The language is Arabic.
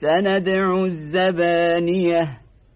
سندع الزبانية.